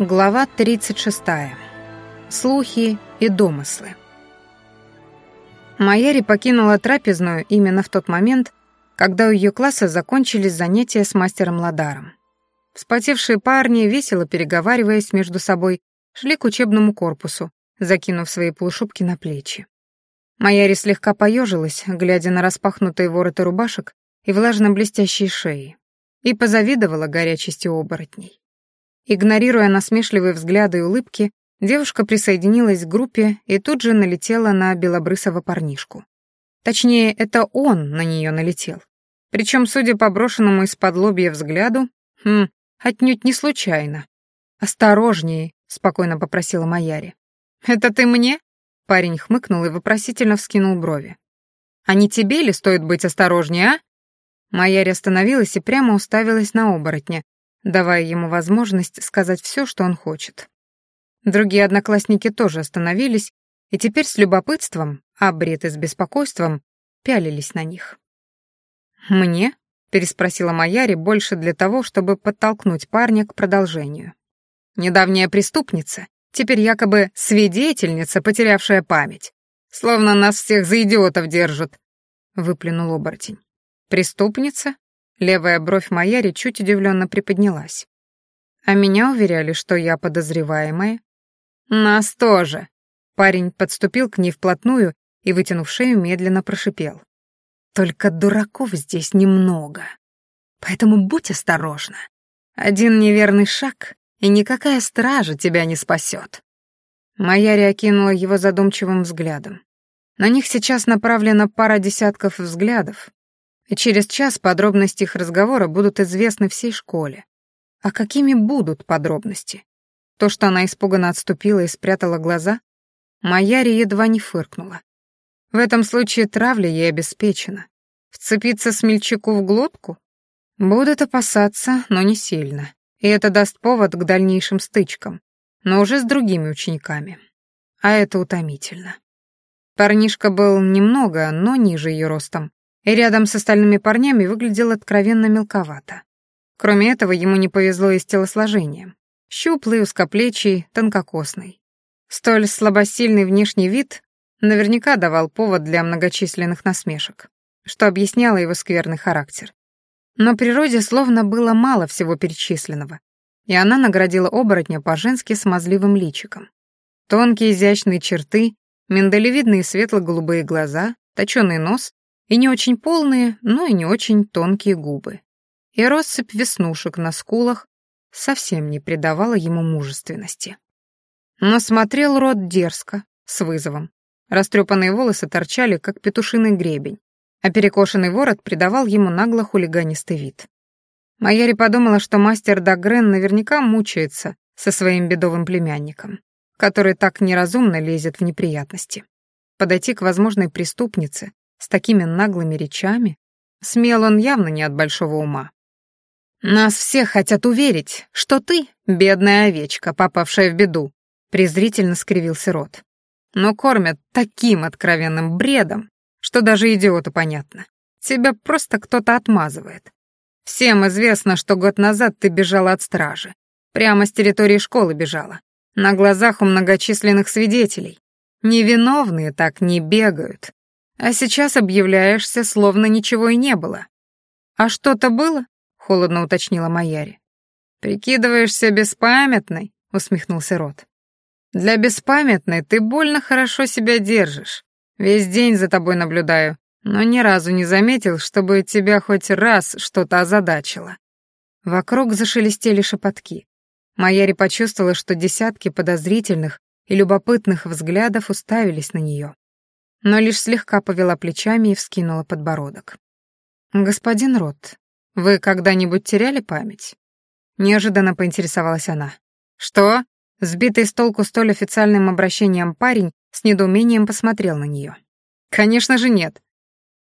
Глава 36. Слухи и домыслы. Майяри покинула трапезную именно в тот момент, когда у ее класса закончились занятия с мастером Ладаром. Вспотевшие парни, весело переговариваясь между собой, шли к учебному корпусу, закинув свои полушубки на плечи. Майяри слегка поежилась, глядя на распахнутые вороты рубашек и влажно-блестящие шеи, и позавидовала горячести оборотней. Игнорируя насмешливые взгляды и улыбки, девушка присоединилась к группе и тут же налетела на белобрысого парнишку. Точнее, это он на нее налетел. Причем, судя по брошенному из-под лобья взгляду, хм, отнюдь не случайно. «Осторожнее», — спокойно попросила Маяри. «Это ты мне?» — парень хмыкнул и вопросительно вскинул брови. «А не тебе ли стоит быть осторожнее, а?» Маяри остановилась и прямо уставилась на оборотня, давая ему возможность сказать все, что он хочет. Другие одноклассники тоже остановились и теперь с любопытством, а бред и с беспокойством пялились на них. «Мне?» — переспросила Маяри больше для того, чтобы подтолкнуть парня к продолжению. «Недавняя преступница, теперь якобы свидетельница, потерявшая память. Словно нас всех за идиотов держат», — выплюнул оборотень. «Преступница?» Левая бровь Маяри чуть удивленно приподнялась. А меня уверяли, что я подозреваемая. Нас тоже. Парень подступил к ней вплотную и, вытянув шею, медленно прошипел. Только дураков здесь немного. Поэтому будь осторожна. Один неверный шаг, и никакая стража тебя не спасет. Маяри окинула его задумчивым взглядом. На них сейчас направлена пара десятков взглядов, через час подробности их разговора будут известны всей школе. А какими будут подробности? То, что она испуганно отступила и спрятала глаза? Маяри едва не фыркнула. В этом случае травля ей обеспечена. Вцепиться смельчаку в глотку? Будут опасаться, но не сильно. И это даст повод к дальнейшим стычкам, но уже с другими учениками. А это утомительно. Парнишка был немного, но ниже ее ростом, и рядом с остальными парнями выглядел откровенно мелковато. Кроме этого, ему не повезло и с телосложением. Щуплый, узкоплечий, тонкокосный. Столь слабосильный внешний вид наверняка давал повод для многочисленных насмешек, что объясняло его скверный характер. Но природе словно было мало всего перечисленного, и она наградила оборотня по-женски смазливым личиком. Тонкие изящные черты, миндалевидные светло-голубые глаза, точёный нос и не очень полные, но и не очень тонкие губы. И россыпь веснушек на скулах совсем не придавала ему мужественности. Но смотрел рот дерзко, с вызовом. Растрепанные волосы торчали, как петушиный гребень, а перекошенный ворот придавал ему нагло хулиганистый вид. Майяри подумала, что мастер Дагрен наверняка мучается со своим бедовым племянником, который так неразумно лезет в неприятности. Подойти к возможной преступнице с такими наглыми речами, смел он явно не от большого ума. «Нас все хотят уверить, что ты — бедная овечка, попавшая в беду», — презрительно скривился рот. «Но кормят таким откровенным бредом, что даже идиоту понятно. Тебя просто кто-то отмазывает. Всем известно, что год назад ты бежала от стражи. Прямо с территории школы бежала. На глазах у многочисленных свидетелей. Невиновные так не бегают. А сейчас объявляешься, словно ничего и не было. А что-то было? холодно уточнила Маяри. Прикидываешься беспамятной, усмехнулся Рот. Для беспамятной ты больно хорошо себя держишь. Весь день за тобой наблюдаю, но ни разу не заметил, чтобы тебя хоть раз что-то озадачило. Вокруг зашелестели шепотки. Маяри почувствовала, что десятки подозрительных и любопытных взглядов уставились на нее но лишь слегка повела плечами и вскинула подбородок. «Господин Рот, вы когда-нибудь теряли память?» Неожиданно поинтересовалась она. «Что?» Сбитый с толку столь официальным обращением парень с недоумением посмотрел на нее. «Конечно же нет».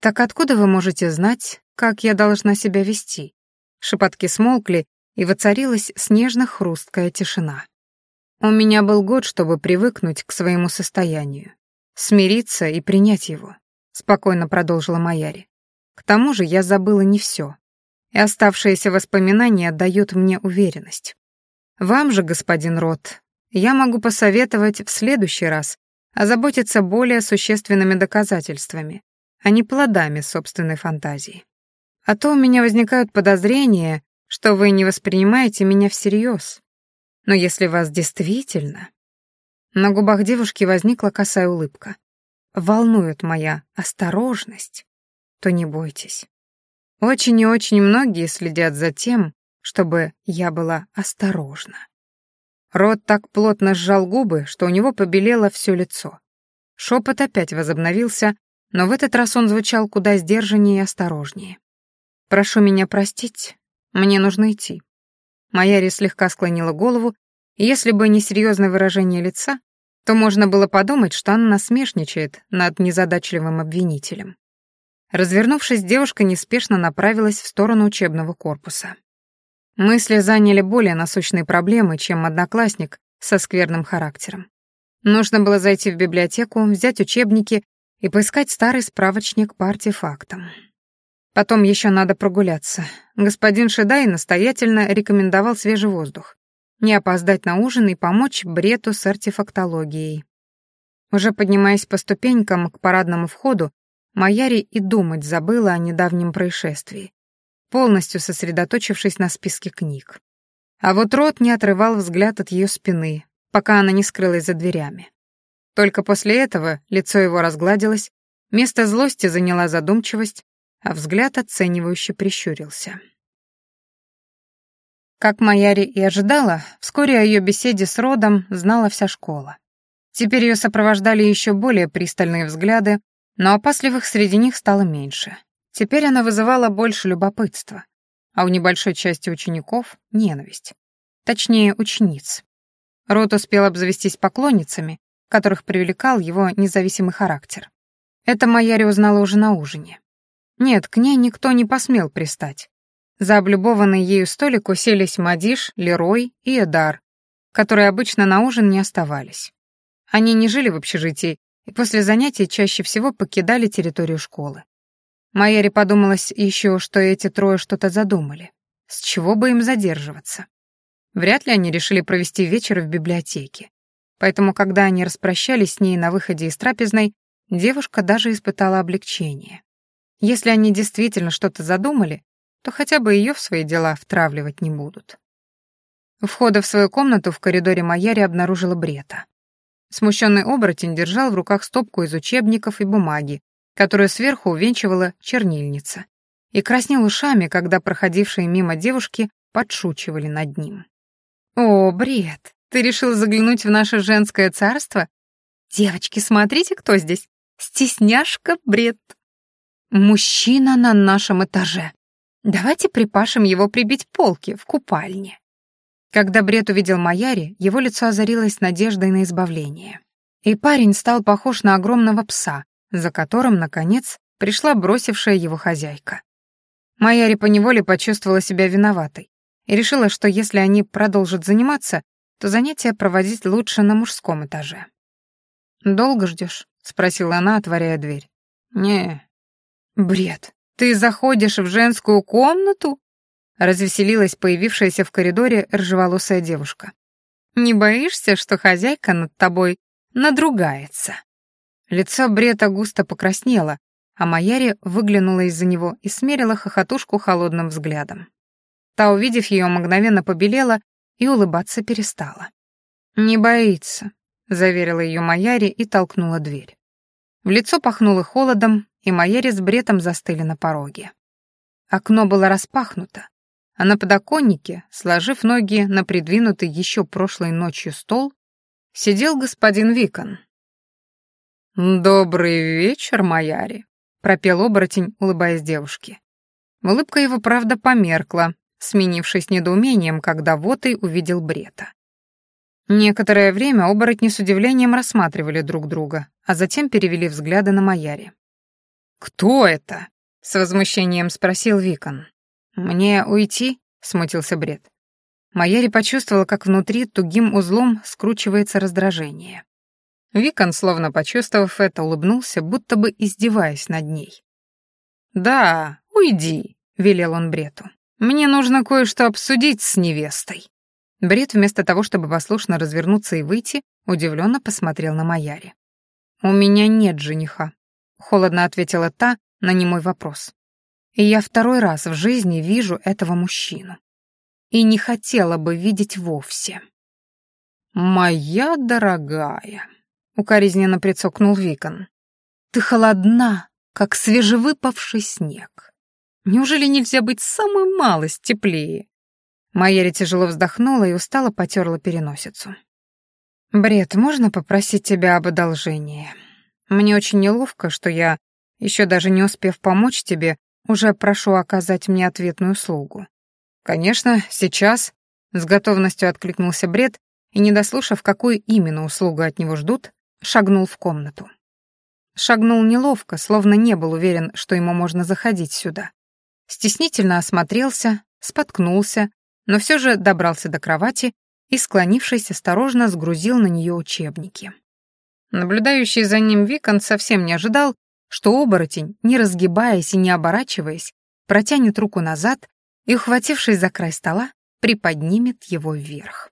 «Так откуда вы можете знать, как я должна себя вести?» Шепотки смолкли, и воцарилась снежно-хрусткая тишина. У меня был год, чтобы привыкнуть к своему состоянию смириться и принять его», — спокойно продолжила Маяри. «К тому же я забыла не все, и оставшиеся воспоминания дают мне уверенность. Вам же, господин Рот, я могу посоветовать в следующий раз озаботиться более существенными доказательствами, а не плодами собственной фантазии. А то у меня возникают подозрения, что вы не воспринимаете меня всерьез. Но если вас действительно... На губах девушки возникла косая улыбка. Волнует моя осторожность, то не бойтесь. Очень и очень многие следят за тем, чтобы я была осторожна. Рот так плотно сжал губы, что у него побелело все лицо. Шепот опять возобновился, но в этот раз он звучал куда сдержаннее и осторожнее. «Прошу меня простить, мне нужно идти». Майяри слегка склонила голову, если бы не серьезное выражение лица, то можно было подумать, что она насмешничает над незадачливым обвинителем. Развернувшись, девушка неспешно направилась в сторону учебного корпуса. Мысли заняли более насущные проблемы, чем одноклассник со скверным характером. Нужно было зайти в библиотеку, взять учебники и поискать старый справочник по артефактам. Потом еще надо прогуляться. Господин Шедай настоятельно рекомендовал свежий воздух. Не опоздать на ужин и помочь Брету с артефактологией. Уже поднимаясь по ступенькам к парадному входу, Маяри и думать забыла о недавнем происшествии, полностью сосредоточившись на списке книг. А вот Рот не отрывал взгляд от ее спины, пока она не скрылась за дверями. Только после этого лицо его разгладилось, место злости заняла задумчивость, а взгляд оценивающе прищурился. Как Маяри и ожидала, вскоре о ее беседе с Родом знала вся школа. Теперь ее сопровождали еще более пристальные взгляды, но опасливых среди них стало меньше. Теперь она вызывала больше любопытства, а у небольшой части учеников — ненависть. Точнее, учениц. Рот успел обзавестись поклонницами, которых привлекал его независимый характер. Это Майяри узнала уже на ужине. Нет, к ней никто не посмел пристать. За облюбованный ею столик уселись Мадиш, Лерой и Эдар, которые обычно на ужин не оставались. Они не жили в общежитии и после занятий чаще всего покидали территорию школы. Майяре подумалось еще, что эти трое что-то задумали. С чего бы им задерживаться? Вряд ли они решили провести вечер в библиотеке. Поэтому, когда они распрощались с ней на выходе из трапезной, девушка даже испытала облегчение. Если они действительно что-то задумали, то хотя бы ее в свои дела втравливать не будут. У входа в свою комнату в коридоре Маяри обнаружила Брета. Смущенный оборотень держал в руках стопку из учебников и бумаги, которую сверху увенчивала чернильница, и краснел ушами, когда проходившие мимо девушки подшучивали над ним. «О, Бред, ты решил заглянуть в наше женское царство? Девочки, смотрите, кто здесь. Стесняшка Бред. Мужчина на нашем этаже. Давайте припашем его прибить полки в купальне». Когда Бред увидел Маяри, его лицо озарилось надеждой на избавление. И парень стал похож на огромного пса, за которым, наконец, пришла бросившая его хозяйка. Майяри поневоле почувствовала себя виноватой и решила, что если они продолжат заниматься, то занятия проводить лучше на мужском этаже. «Долго ждешь? спросила она, отворяя дверь. «Не». «Бред. Ты заходишь в женскую комнату?» развеселилась появившаяся в коридоре ржеволосая девушка. «Не боишься, что хозяйка над тобой надругается?» Лицо Брета густо покраснело, а Маяри выглянула из-за него и смерила хохотушку холодным взглядом. Та, увидев ее, мгновенно побелела и улыбаться перестала. «Не боится», — заверила ее Маяри и толкнула дверь. В лицо пахнуло холодом, и Маяри с Бретом застыли на пороге. Окно было распахнуто, а на подоконнике, сложив ноги на придвинутый еще прошлой ночью стол, сидел господин Викон. «Добрый вечер, Маяри», — пропел оборотень, улыбаясь девушке. Улыбка его, правда, померкла, сменившись недоумением, когда Вотый увидел Брета. Некоторое время оборотни с удивлением рассматривали друг друга, а затем перевели взгляды на Маяри. «Кто это?» — с возмущением спросил Викон. «Мне уйти?» — смутился Бред. Маяри почувствовала, как внутри тугим узлом скручивается раздражение. Викон, словно почувствовав это, улыбнулся, будто бы издеваясь над ней. «Да, уйди», — велел он Брету. «Мне нужно кое-что обсудить с невестой». Брит вместо того, чтобы послушно развернуться и выйти, удивленно посмотрел на Маяри. «У меня нет жениха», — холодно ответила та на немой вопрос. «И я второй раз в жизни вижу этого мужчину. И не хотела бы видеть вовсе». «Моя дорогая», — укоризненно прицокнул Викон, — «ты холодна, как свежевыпавший снег. Неужели нельзя быть самой малость теплее?» Майяри тяжело вздохнула и устало потерла переносицу. «Бред, можно попросить тебя об одолжении? Мне очень неловко, что я, еще даже не успев помочь тебе, уже прошу оказать мне ответную услугу». «Конечно, сейчас», — с готовностью откликнулся Бред и, не дослушав, какую именно услугу от него ждут, шагнул в комнату. Шагнул неловко, словно не был уверен, что ему можно заходить сюда. Стеснительно осмотрелся, споткнулся, но все же добрался до кровати и, склонившись, осторожно сгрузил на нее учебники. Наблюдающий за ним Викон совсем не ожидал, что оборотень, не разгибаясь и не оборачиваясь, протянет руку назад и, ухватившись за край стола, приподнимет его вверх.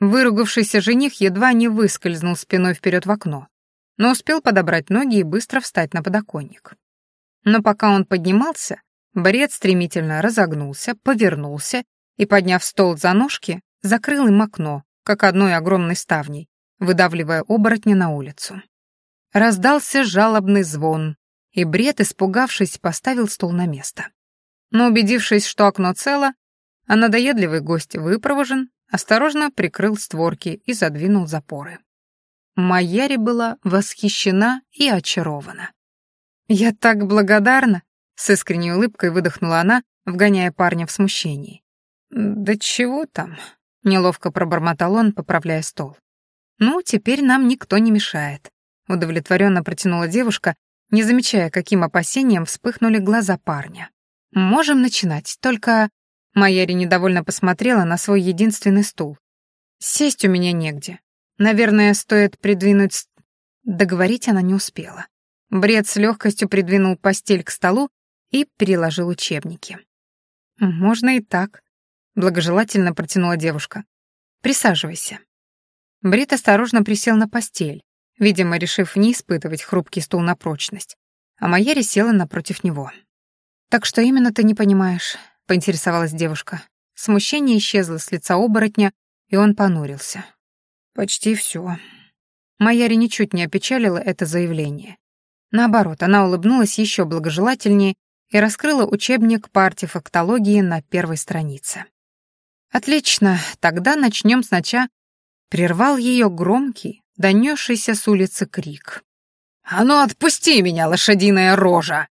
Выругавшийся жених едва не выскользнул спиной вперед в окно, но успел подобрать ноги и быстро встать на подоконник. Но пока он поднимался, бред стремительно разогнулся, повернулся и, подняв стол за ножки, закрыл им окно, как одной огромной ставней, выдавливая оборотня на улицу. Раздался жалобный звон, и Бред, испугавшись, поставил стол на место. Но убедившись, что окно цело, а надоедливый гость выпровожен, осторожно прикрыл створки и задвинул запоры. Майяри была восхищена и очарована. «Я так благодарна!» — с искренней улыбкой выдохнула она, вгоняя парня в смущение. «Да чего там?» — неловко пробормотал он, поправляя стол. «Ну, теперь нам никто не мешает», — удовлетворенно протянула девушка, не замечая, каким опасением вспыхнули глаза парня. «Можем начинать, только...» Майяри недовольно посмотрела на свой единственный стул. «Сесть у меня негде. Наверное, стоит придвинуть...» Договорить она не успела. Бред с легкостью придвинул постель к столу и переложил учебники. «Можно и так», благожелательно протянула девушка. Присаживайся. Брит осторожно присел на постель, видимо, решив не испытывать хрупкий стул на прочность, а Майяри села напротив него. «Так что именно ты не понимаешь?» — поинтересовалась девушка. Смущение исчезло с лица оборотня, и он понурился. «Почти все. Майяри ничуть не опечалила это заявление. Наоборот, она улыбнулась еще благожелательнее и раскрыла учебник по артефактологии на первой странице. «Отлично, тогда начнем сначала». Прервал ее громкий, донесшийся с улицы крик. «А ну отпусти меня, лошадиная рожа!»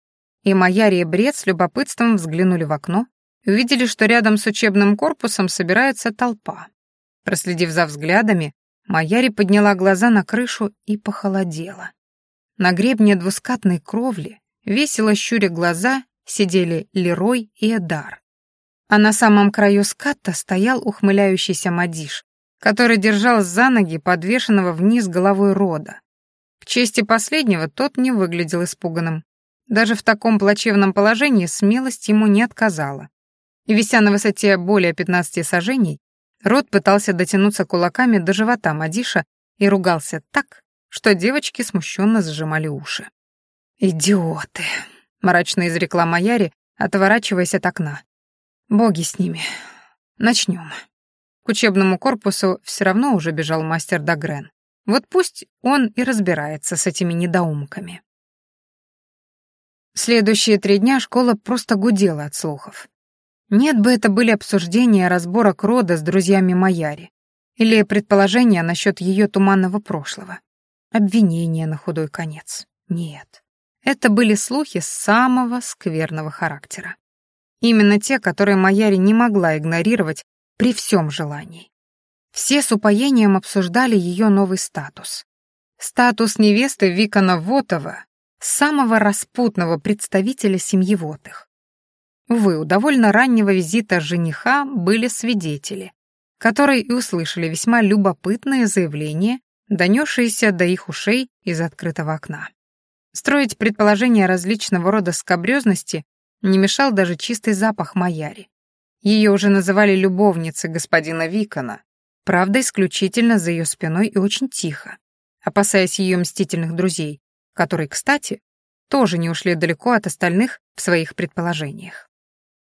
И Майяри и Бред с любопытством взглянули в окно увидели, что рядом с учебным корпусом собирается толпа. Проследив за взглядами, Майяри подняла глаза на крышу и похолодела. На гребне двускатной кровли, весело щуря глаза, сидели Лерой и Эдар а на самом краю ската стоял ухмыляющийся Мадиш, который держал за ноги подвешенного вниз головой рода. К чести последнего тот не выглядел испуганным. Даже в таком плачевном положении смелость ему не отказала. И вися на высоте более 15 сажений, род пытался дотянуться кулаками до живота Мадиша и ругался так, что девочки смущенно зажимали уши. «Идиоты!» — мрачно изрекла Маяри, отворачиваясь от окна. Боги с ними. Начнем. К учебному корпусу все равно уже бежал мастер Дагрен. Вот пусть он и разбирается с этими недоумками. Следующие три дня школа просто гудела от слухов. Нет бы это были обсуждения разборок рода с друзьями Маяри или предположения насчет ее туманного прошлого. Обвинения на худой конец. Нет. Это были слухи самого скверного характера. Именно те, которые Маяри не могла игнорировать при всем желании. Все с упоением обсуждали ее новый статус. Статус невесты Викона Вотова, самого распутного представителя семьи Вотых. Увы, у довольно раннего визита жениха были свидетели, которые и услышали весьма любопытные заявления, донесшиеся до их ушей из открытого окна. Строить предположения различного рода скобрёзности не мешал даже чистый запах маяри. Ее уже называли любовницей господина Викона, правда, исключительно за ее спиной и очень тихо, опасаясь ее мстительных друзей, которые, кстати, тоже не ушли далеко от остальных в своих предположениях.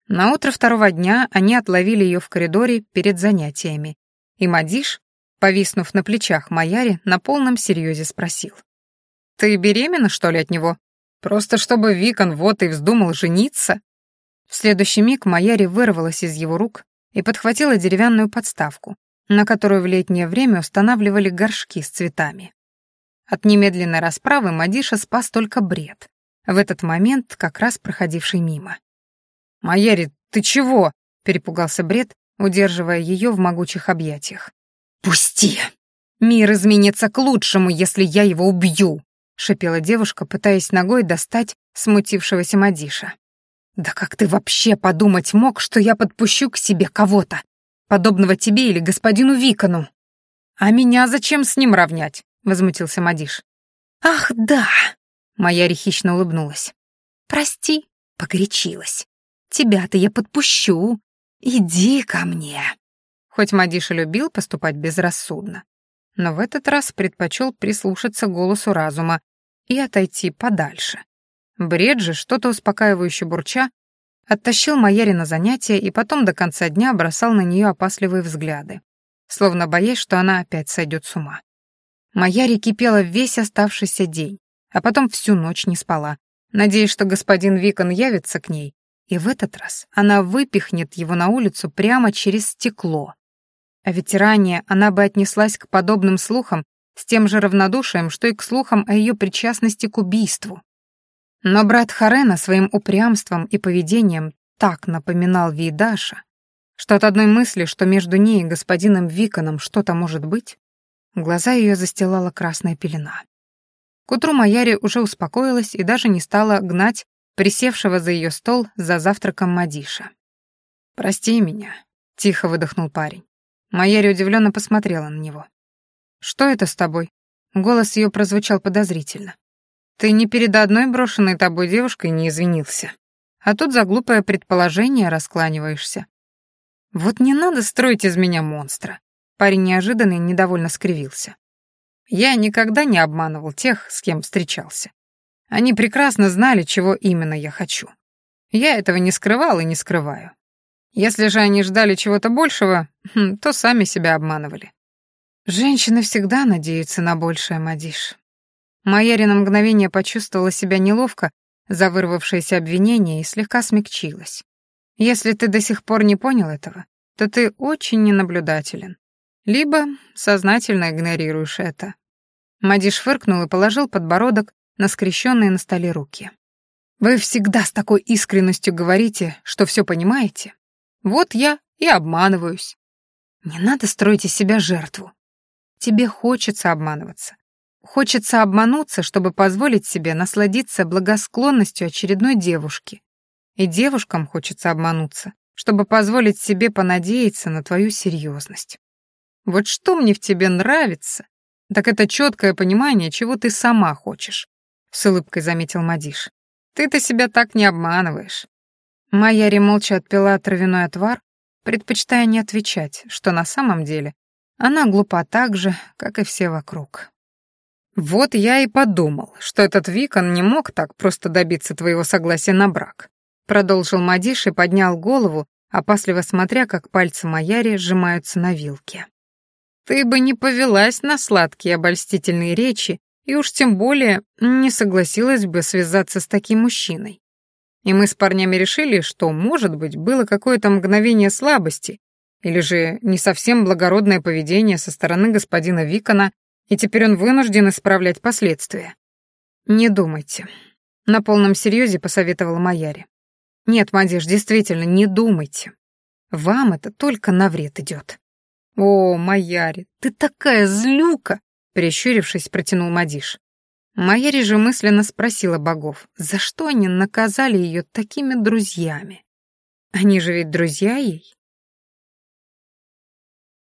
На утро второго дня они отловили ее в коридоре перед занятиями, и Мадиш, повиснув на плечах Маяри, на полном серьезе спросил. «Ты беременна, что ли, от него? Просто чтобы Викон вот и вздумал жениться?» В следующий миг Маяри вырвалась из его рук и подхватила деревянную подставку, на которую в летнее время устанавливали горшки с цветами. От немедленной расправы Мадиша спас только бред, в этот момент как раз проходивший мимо. «Маяри, ты чего?» — перепугался бред, удерживая ее в могучих объятиях. «Пусти! Мир изменится к лучшему, если я его убью!» — шипела девушка, пытаясь ногой достать смутившегося Мадиша. «Да как ты вообще подумать мог, что я подпущу к себе кого-то, подобного тебе или господину Викону? А меня зачем с ним равнять?» — возмутился Мадиш. «Ах, да!» — моя хищно улыбнулась. «Прости, погорячилась. Тебя-то я подпущу. Иди ко мне». Хоть Мадиша любил поступать безрассудно, но в этот раз предпочел прислушаться голосу разума и отойти подальше. Бред же, что-то успокаивающе бурча, оттащил Майяри на занятия и потом до конца дня бросал на нее опасливые взгляды, словно боясь, что она опять сойдет с ума. Майяри кипела весь оставшийся день, а потом всю ночь не спала, надеясь, что господин Викон явится к ней, и в этот раз она выпихнет его на улицу прямо через стекло. А ведь ранее она бы отнеслась к подобным слухам с тем же равнодушием, что и к слухам о ее причастности к убийству. Но брат Харена своим упрямством и поведением так напоминал Видаша, что от одной мысли, что между ней и господином Виконом что-то может быть, глаза ее застилала красная пелена. К утру Маяри уже успокоилась и даже не стала гнать присевшего за ее стол за завтраком Мадиша. «Прости меня», — тихо выдохнул парень. Маяри удивленно посмотрела на него. «Что это с тобой?» Голос ее прозвучал подозрительно. Ты ни перед одной брошенной тобой девушкой не извинился. А тут за глупое предположение раскланиваешься. Вот не надо строить из меня монстра. Парень неожиданно и недовольно скривился. Я никогда не обманывал тех, с кем встречался. Они прекрасно знали, чего именно я хочу. Я этого не скрывал и не скрываю. Если же они ждали чего-то большего, хм, то сами себя обманывали. Женщины всегда надеются на большее, Мадиш. Майяри на мгновение почувствовала себя неловко за вырвавшееся обвинение и слегка смягчилась. Если ты до сих пор не понял этого, то ты очень ненаблюдателен. Либо сознательно игнорируешь это. Мадиш фыркнул и положил подбородок на скрещенные на столе руки. Вы всегда с такой искренностью говорите, что все понимаете. Вот я и обманываюсь. Не надо строить из себя жертву. Тебе хочется обманываться. Хочется обмануться, чтобы позволить себе насладиться благосклонностью очередной девушки. И девушкам хочется обмануться, чтобы позволить себе понадеяться на твою серьезность. Вот что мне в тебе нравится, так это четкое понимание, чего ты сама хочешь, с улыбкой заметил Мадиш. Ты-то себя так не обманываешь. Майяри молча отпила травяной отвар, предпочитая не отвечать, что на самом деле она глупа так же, как и все вокруг. «Вот я и подумал, что этот Викон не мог так просто добиться твоего согласия на брак», продолжил Мадиш и поднял голову, опасливо смотря, как пальцы Маяри сжимаются на вилке. «Ты бы не повелась на сладкие обольстительные речи и уж тем более не согласилась бы связаться с таким мужчиной. И мы с парнями решили, что, может быть, было какое-то мгновение слабости или же не совсем благородное поведение со стороны господина Викона и теперь он вынужден исправлять последствия. Не думайте. На полном серьезе посоветовала Маяри. Нет, Мадиш, действительно, не думайте. Вам это только на вред идет. О, Маяри, ты такая злюка! Прищурившись, протянул Мадиш. Маяри же мысленно спросила богов, за что они наказали ее такими друзьями. Они же ведь друзья ей.